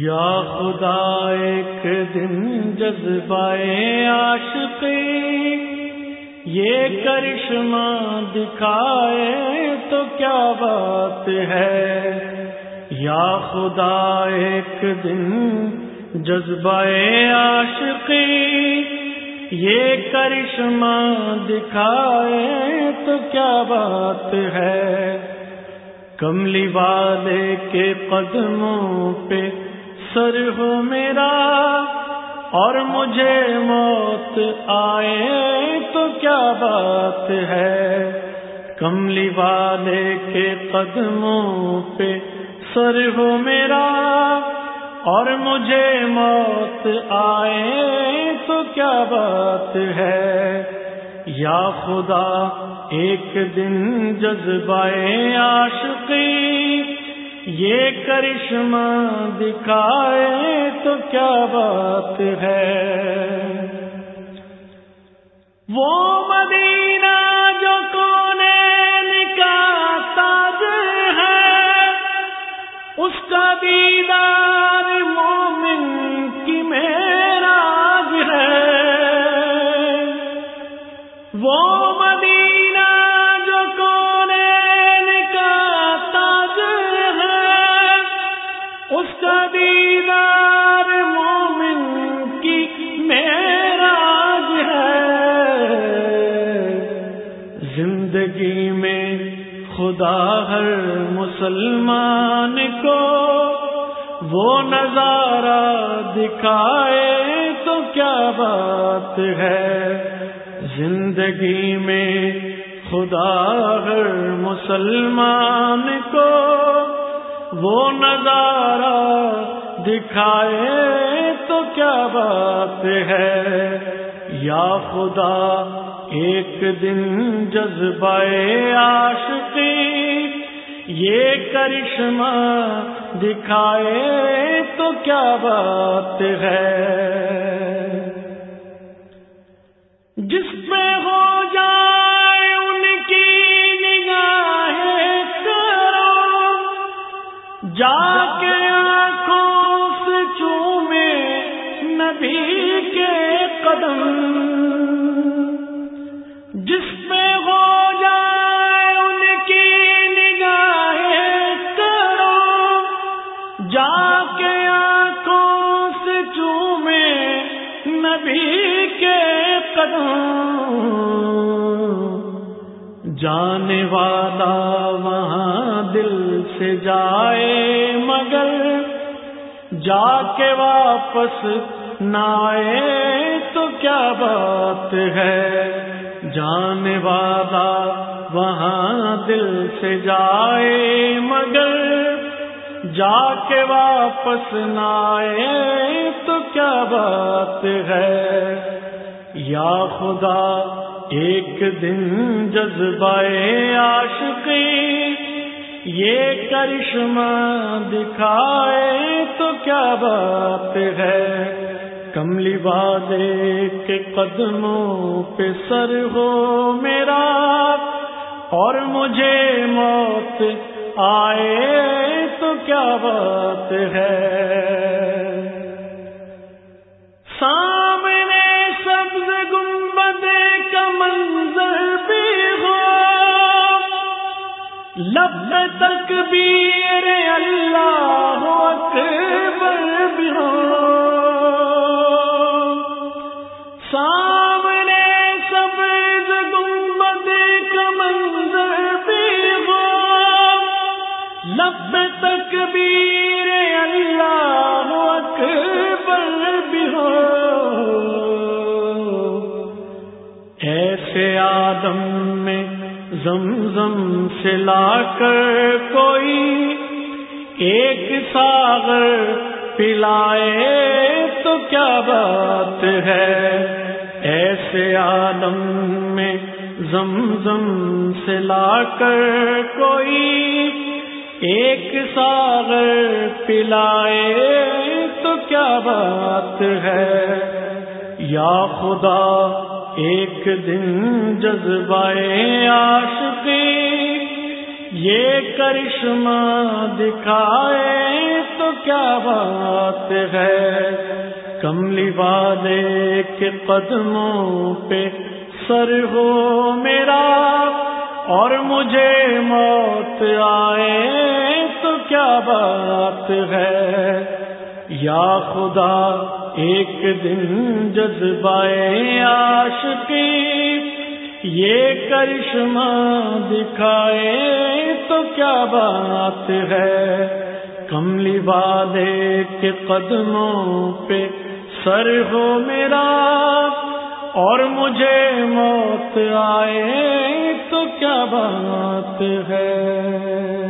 یا خدا ایک دن جذبائے عاشقی، یہ کرشمہ دکھائے تو کیا بات ہے؟ یا خدا ایک دن جذبائے عاشقی، یہ کرشمہ دکھائے تو کیا بات ہے؟ کملی والے کے قدموں پہ سر ہو میرا اور مجھے موت آئے تو کیا بات ہے؟ کملی والے کے قدموں پہ سر ہو میرا اور مجھے موت آئے تو کیا بات ہے؟ یا خدا، ایک دن جذبائے عاشقی یہ کرشمہ دکھائے تو کیا بات ہے؟ وہ مدینہ جو کونے کا تاج ہے، اس کا دیدار مومن کی میں زندگی میں خدا ہر مسلمان کو وہ نظارہ دکھائے تو کیا بات ہے؟ زندگی میں خدا ہر مسلمان کو وہ نظارہ دکھائے تو کیا بات ہے؟ یا خدا ایک دن جذبائے عاشقی یہ کرشمہ دکھائے تو کیا بات ہے؟ جس پہ ہو جائے ان کی نگاہ کرو جا کے آنکھوں سے چومے نبی کے قدم۔ نبی کے قدم۔ جانے والا وہاں دل سے جائے، مگر جا کے واپس نہ آئے تو کیا بات ہے؟ جانے والا وہاں دل سے جائے، مگر جا کے واپس نہ آئے تو کیا بات ہے؟ یا خدا، ایک دن جذبائے عاشقی یہ کرشمہ دکھائے تو کیا بات ہے؟ کملی والے کے قدموں پہ سر ہو میرا اور مجھے موت آئے تو کیا بات ہے؟ سامنے سبز گنبد کا منظر بھی ہو۔ لب تک بھی اللہ لب تکبیر اللہ اکبر بھی ہو ایسے آدم میں زمزم سے لا کر کوئی ایک ساغر پلائے تو کیا بات ہے؟ ایسے عالم میں زمزم سے لا کر کوئی ایک ساغر پلائے تو کیا بات ہے؟ یا خدا، ایک دن جذبائے عاشقی، یہ کرشمہ دکھائے تو تو کیا بات ہے؟ کملی والے کے قدموں پہ سر ہو میرا اور مجھے موت آئے تو کیا بات ہے؟ یا خدا، ایک دن جذبائے عاشقی یہ کرشمہ دکھائے تو کیا بات ہے؟ کملی والے کے قدموں پہ سر ہو میرا اور مجھے موت آئے بات ہے۔